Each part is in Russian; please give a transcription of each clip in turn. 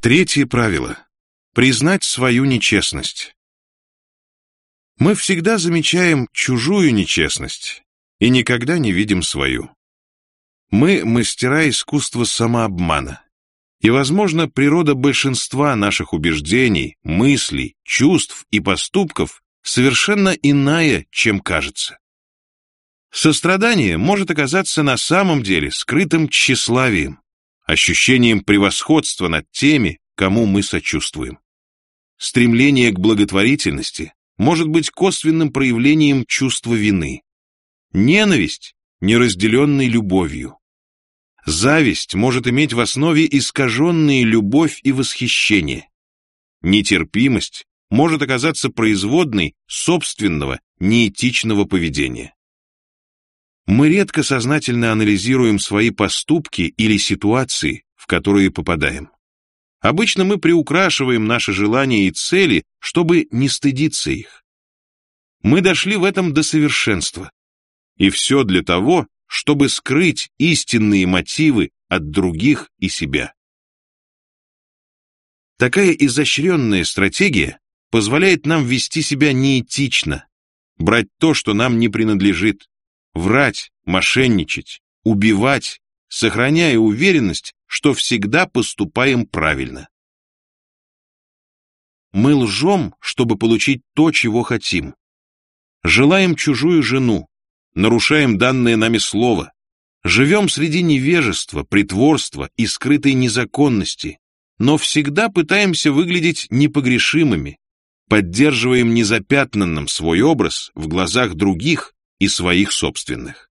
Третье правило. Признать свою нечестность. Мы всегда замечаем чужую нечестность и никогда не видим свою. Мы мастера искусства самообмана. И, возможно, природа большинства наших убеждений, мыслей, чувств и поступков совершенно иная, чем кажется. Сострадание может оказаться на самом деле скрытым тщеславием, ощущением превосходства над теми, кому мы сочувствуем. Стремление к благотворительности может быть косвенным проявлением чувства вины. Ненависть – неразделенной любовью. Зависть может иметь в основе искаженные любовь и восхищение. Нетерпимость может оказаться производной собственного неэтичного поведения. Мы редко сознательно анализируем свои поступки или ситуации, в которые попадаем. Обычно мы приукрашиваем наши желания и цели, чтобы не стыдиться их. Мы дошли в этом до совершенства. И все для того, чтобы скрыть истинные мотивы от других и себя. Такая изощренная стратегия позволяет нам вести себя неэтично, брать то, что нам не принадлежит, врать, мошенничать, убивать, сохраняя уверенность, что всегда поступаем правильно. Мы лжем, чтобы получить то, чего хотим. Желаем чужую жену, нарушаем данное нами слово, живем среди невежества, притворства и скрытой незаконности, но всегда пытаемся выглядеть непогрешимыми, поддерживаем незапятнанным свой образ в глазах других и своих собственных.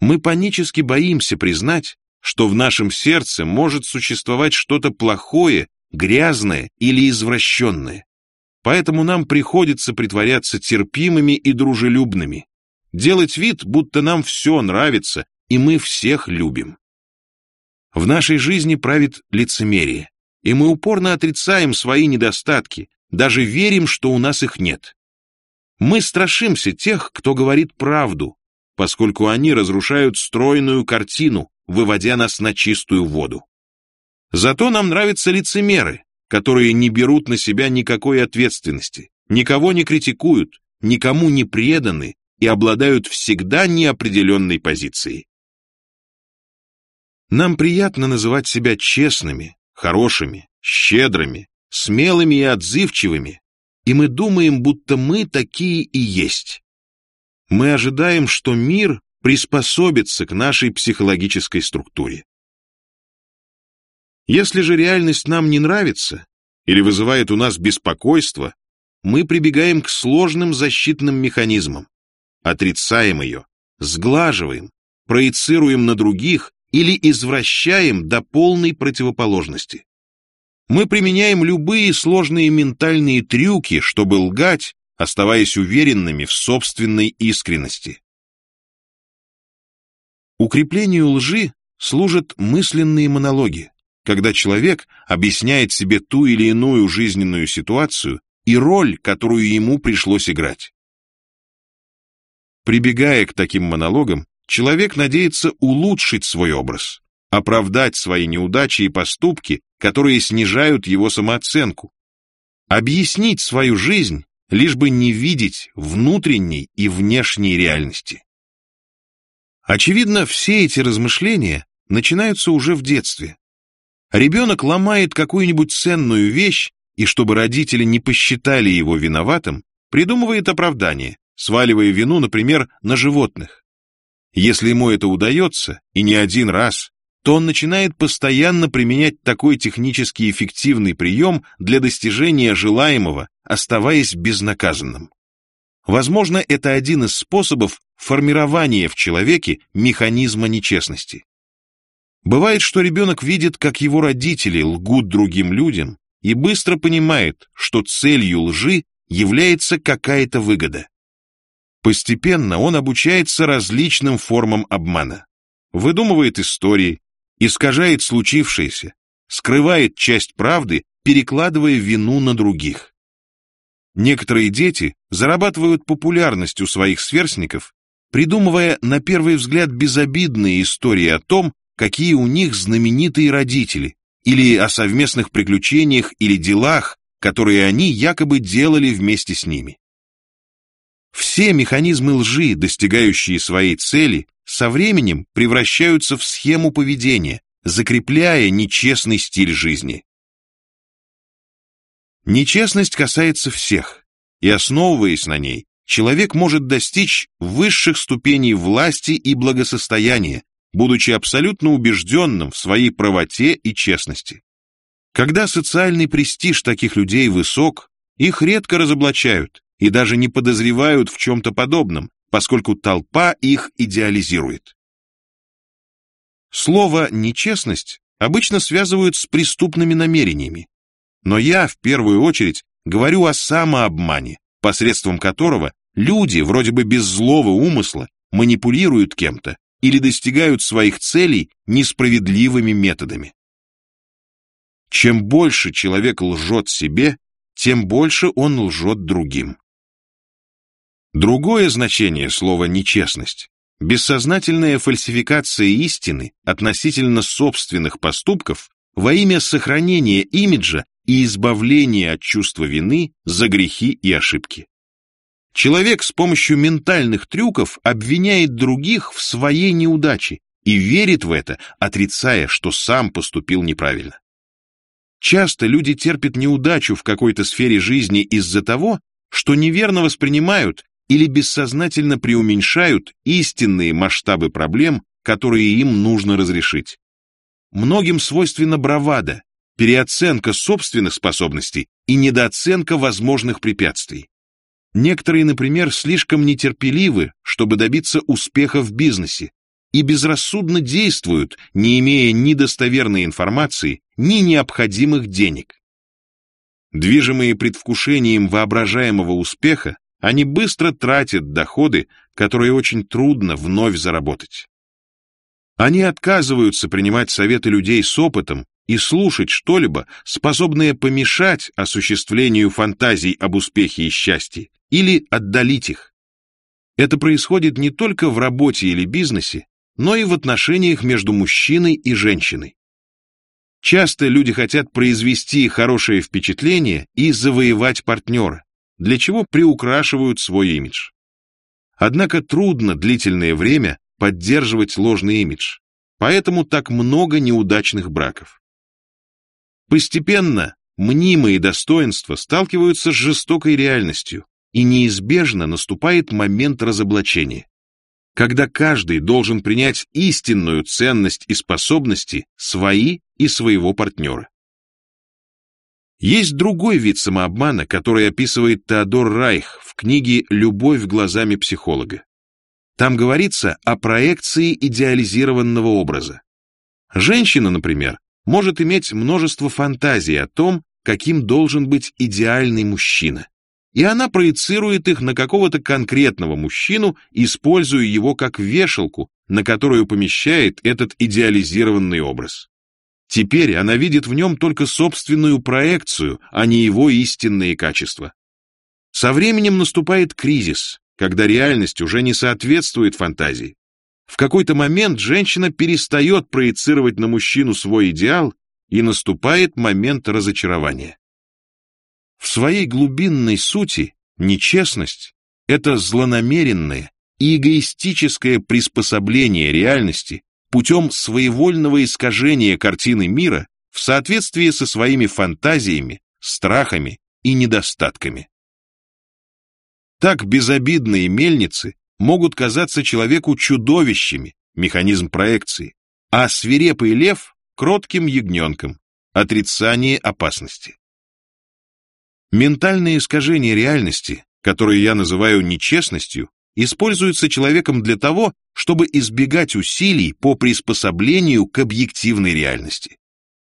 Мы панически боимся признать, что в нашем сердце может существовать что-то плохое, грязное или извращенное. Поэтому нам приходится притворяться терпимыми и дружелюбными, делать вид, будто нам все нравится, и мы всех любим. В нашей жизни правит лицемерие, и мы упорно отрицаем свои недостатки, даже верим, что у нас их нет. Мы страшимся тех, кто говорит правду, поскольку они разрушают стройную картину, выводя нас на чистую воду. Зато нам нравятся лицемеры, которые не берут на себя никакой ответственности, никого не критикуют, никому не преданы и обладают всегда неопределенной позицией. Нам приятно называть себя честными, хорошими, щедрыми, смелыми и отзывчивыми, и мы думаем, будто мы такие и есть. Мы ожидаем, что мир приспособится к нашей психологической структуре. Если же реальность нам не нравится или вызывает у нас беспокойство, мы прибегаем к сложным защитным механизмам, отрицаем ее, сглаживаем, проецируем на других или извращаем до полной противоположности. Мы применяем любые сложные ментальные трюки, чтобы лгать, оставаясь уверенными в собственной искренности. Укреплению лжи служат мысленные монологи, когда человек объясняет себе ту или иную жизненную ситуацию и роль, которую ему пришлось играть. Прибегая к таким монологам, человек надеется улучшить свой образ, оправдать свои неудачи и поступки, которые снижают его самооценку, объяснить свою жизнь, лишь бы не видеть внутренней и внешней реальности. Очевидно, все эти размышления начинаются уже в детстве. Ребенок ломает какую-нибудь ценную вещь, и чтобы родители не посчитали его виноватым, придумывает оправдание, сваливая вину, например, на животных. Если ему это удается, и не один раз, то он начинает постоянно применять такой технически эффективный прием для достижения желаемого, оставаясь безнаказанным. Возможно, это один из способов формирования в человеке механизма нечестности. Бывает, что ребенок видит, как его родители лгут другим людям и быстро понимает, что целью лжи является какая-то выгода. Постепенно он обучается различным формам обмана. Выдумывает истории, искажает случившееся, скрывает часть правды, перекладывая вину на других. Некоторые дети зарабатывают популярность у своих сверстников, придумывая на первый взгляд безобидные истории о том, какие у них знаменитые родители, или о совместных приключениях или делах, которые они якобы делали вместе с ними. Все механизмы лжи, достигающие своей цели, со временем превращаются в схему поведения, закрепляя нечестный стиль жизни. Нечестность касается всех, и основываясь на ней, человек может достичь высших ступеней власти и благосостояния, будучи абсолютно убежденным в своей правоте и честности. Когда социальный престиж таких людей высок, их редко разоблачают и даже не подозревают в чем-то подобном, поскольку толпа их идеализирует. Слово «нечестность» обычно связывают с преступными намерениями, но я в первую очередь говорю о самообмане, посредством которого люди вроде бы без злого умысла манипулируют кем-то или достигают своих целей несправедливыми методами. Чем больше человек лжет себе, тем больше он лжет другим. Другое значение слова «нечестность» — бессознательная фальсификация истины относительно собственных поступков во имя сохранения имиджа и избавления от чувства вины за грехи и ошибки. Человек с помощью ментальных трюков обвиняет других в своей неудаче и верит в это, отрицая, что сам поступил неправильно. Часто люди терпят неудачу в какой-то сфере жизни из-за того, что неверно воспринимают или бессознательно преуменьшают истинные масштабы проблем, которые им нужно разрешить. Многим свойственна бравада, переоценка собственных способностей и недооценка возможных препятствий. Некоторые, например, слишком нетерпеливы, чтобы добиться успеха в бизнесе, и безрассудно действуют, не имея ни достоверной информации, ни необходимых денег. Движимые предвкушением воображаемого успеха, они быстро тратят доходы, которые очень трудно вновь заработать. Они отказываются принимать советы людей с опытом и слушать что-либо, способное помешать осуществлению фантазий об успехе и счастье, или отдалить их. Это происходит не только в работе или бизнесе, но и в отношениях между мужчиной и женщиной. Часто люди хотят произвести хорошее впечатление и завоевать партнера, для чего приукрашивают свой имидж. Однако трудно длительное время поддерживать ложный имидж, поэтому так много неудачных браков. Постепенно мнимые достоинства сталкиваются с жестокой реальностью, и неизбежно наступает момент разоблачения, когда каждый должен принять истинную ценность и способности свои и своего партнера. Есть другой вид самообмана, который описывает Теодор Райх в книге «Любовь глазами психолога». Там говорится о проекции идеализированного образа. Женщина, например, может иметь множество фантазий о том, каким должен быть идеальный мужчина и она проецирует их на какого-то конкретного мужчину, используя его как вешалку, на которую помещает этот идеализированный образ. Теперь она видит в нем только собственную проекцию, а не его истинные качества. Со временем наступает кризис, когда реальность уже не соответствует фантазии. В какой-то момент женщина перестает проецировать на мужчину свой идеал, и наступает момент разочарования. В своей глубинной сути нечестность — это злонамеренное и эгоистическое приспособление реальности путем своевольного искажения картины мира в соответствии со своими фантазиями, страхами и недостатками. Так безобидные мельницы могут казаться человеку чудовищами, механизм проекции, а свирепый лев — кротким ягненком, отрицание опасности. Ментальные искажения реальности, которые я называю нечестностью, используются человеком для того, чтобы избегать усилий по приспособлению к объективной реальности.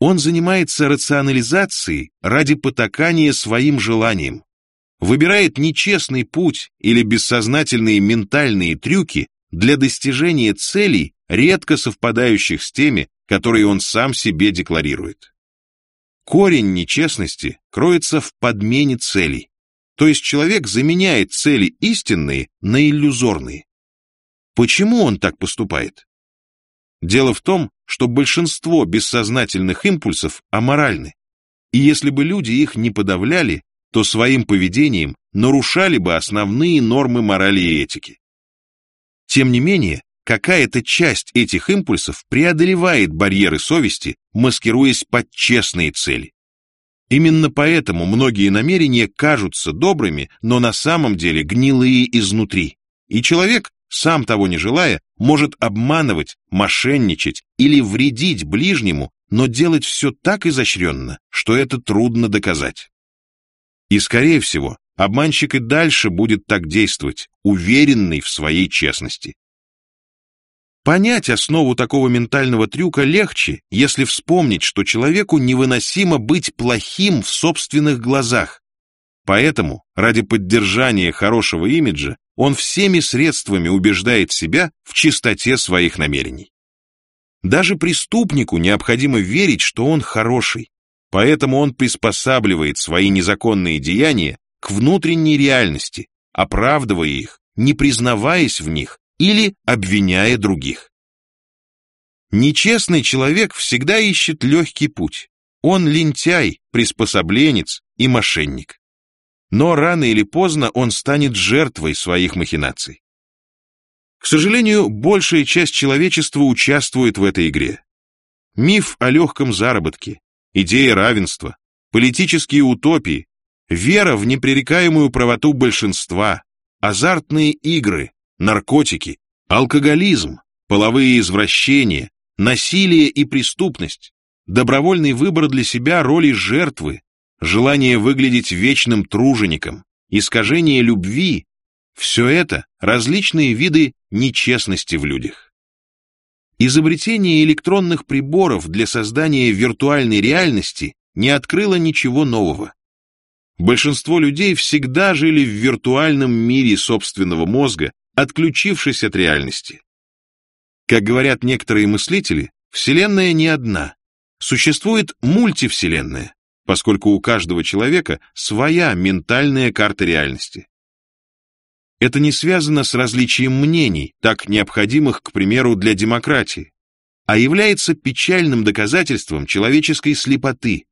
Он занимается рационализацией ради потакания своим желаниям, выбирает нечестный путь или бессознательные ментальные трюки для достижения целей, редко совпадающих с теми, которые он сам себе декларирует. Корень нечестности кроется в подмене целей, то есть человек заменяет цели истинные на иллюзорные. Почему он так поступает? Дело в том, что большинство бессознательных импульсов аморальны, и если бы люди их не подавляли, то своим поведением нарушали бы основные нормы морали и этики. Тем не менее, какая-то часть этих импульсов преодолевает барьеры совести, маскируясь под честные цели. Именно поэтому многие намерения кажутся добрыми, но на самом деле гнилые изнутри. И человек, сам того не желая, может обманывать, мошенничать или вредить ближнему, но делать все так изощренно, что это трудно доказать. И, скорее всего, обманщик и дальше будет так действовать, уверенный в своей честности. Понять основу такого ментального трюка легче, если вспомнить, что человеку невыносимо быть плохим в собственных глазах. Поэтому, ради поддержания хорошего имиджа, он всеми средствами убеждает себя в чистоте своих намерений. Даже преступнику необходимо верить, что он хороший, поэтому он приспосабливает свои незаконные деяния к внутренней реальности, оправдывая их, не признаваясь в них или обвиняя других. Нечестный человек всегда ищет легкий путь. Он лентяй, приспособленец и мошенник. Но рано или поздно он станет жертвой своих махинаций. К сожалению, большая часть человечества участвует в этой игре. Миф о легком заработке, идея равенства, политические утопии, вера в непререкаемую правоту большинства, азартные игры, наркотики, алкоголизм, половые извращения, насилие и преступность, добровольный выбор для себя роли жертвы, желание выглядеть вечным тружеником, искажение любви – все это различные виды нечестности в людях. Изобретение электронных приборов для создания виртуальной реальности не открыло ничего нового. Большинство людей всегда жили в виртуальном мире собственного мозга, отключившись от реальности. Как говорят некоторые мыслители, Вселенная не одна. Существует мультивселенная, поскольку у каждого человека своя ментальная карта реальности. Это не связано с различием мнений, так необходимых, к примеру, для демократии, а является печальным доказательством человеческой слепоты,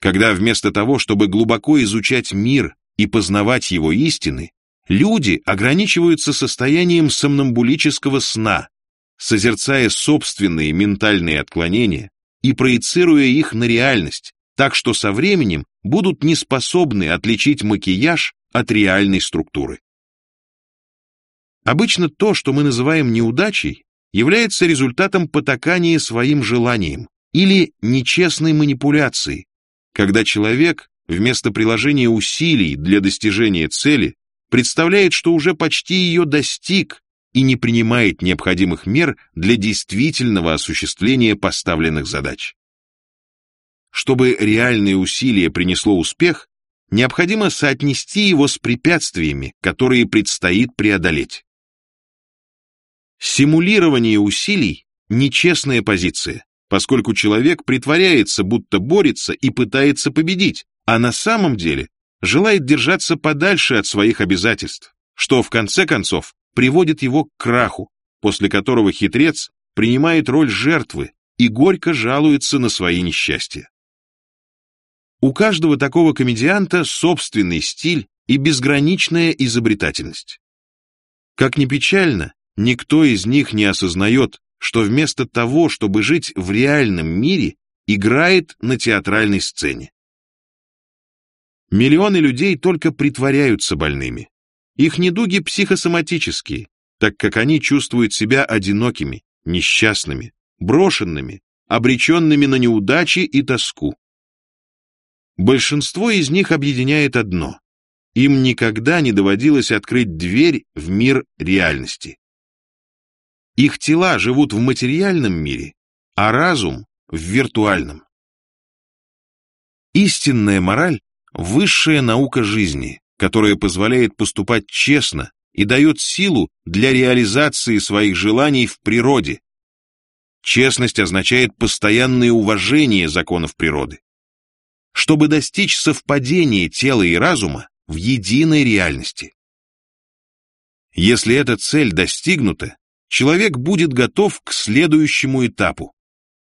когда вместо того, чтобы глубоко изучать мир и познавать его истины, Люди ограничиваются состоянием сомнамбулического сна, созерцая собственные ментальные отклонения и проецируя их на реальность, так что со временем будут неспособны отличить макияж от реальной структуры. Обычно то, что мы называем неудачей, является результатом потакания своим желаниям или нечестной манипуляции, когда человек вместо приложения усилий для достижения цели представляет, что уже почти ее достиг и не принимает необходимых мер для действительного осуществления поставленных задач. Чтобы реальное усилие принесло успех, необходимо соотнести его с препятствиями, которые предстоит преодолеть. Симулирование усилий – нечестная позиция, поскольку человек притворяется, будто борется и пытается победить, а на самом деле желает держаться подальше от своих обязательств, что в конце концов приводит его к краху, после которого хитрец принимает роль жертвы и горько жалуется на свои несчастья. У каждого такого комедианта собственный стиль и безграничная изобретательность. Как ни печально, никто из них не осознает, что вместо того, чтобы жить в реальном мире, играет на театральной сцене. Миллионы людей только притворяются больными. Их недуги психосоматические, так как они чувствуют себя одинокими, несчастными, брошенными, обреченными на неудачи и тоску. Большинство из них объединяет одно. Им никогда не доводилось открыть дверь в мир реальности. Их тела живут в материальном мире, а разум — в виртуальном. Истинная мораль высшая наука жизни, которая позволяет поступать честно и дает силу для реализации своих желаний в природе. Честность означает постоянное уважение законов природы. Чтобы достичь совпадения тела и разума в единой реальности. Если эта цель достигнута, человек будет готов к следующему этапу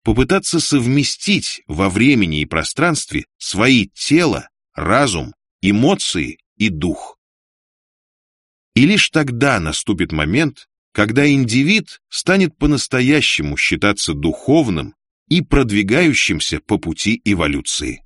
попытаться совместить во времени и пространстве свои тело, разум, эмоции и дух. И лишь тогда наступит момент, когда индивид станет по-настоящему считаться духовным и продвигающимся по пути эволюции.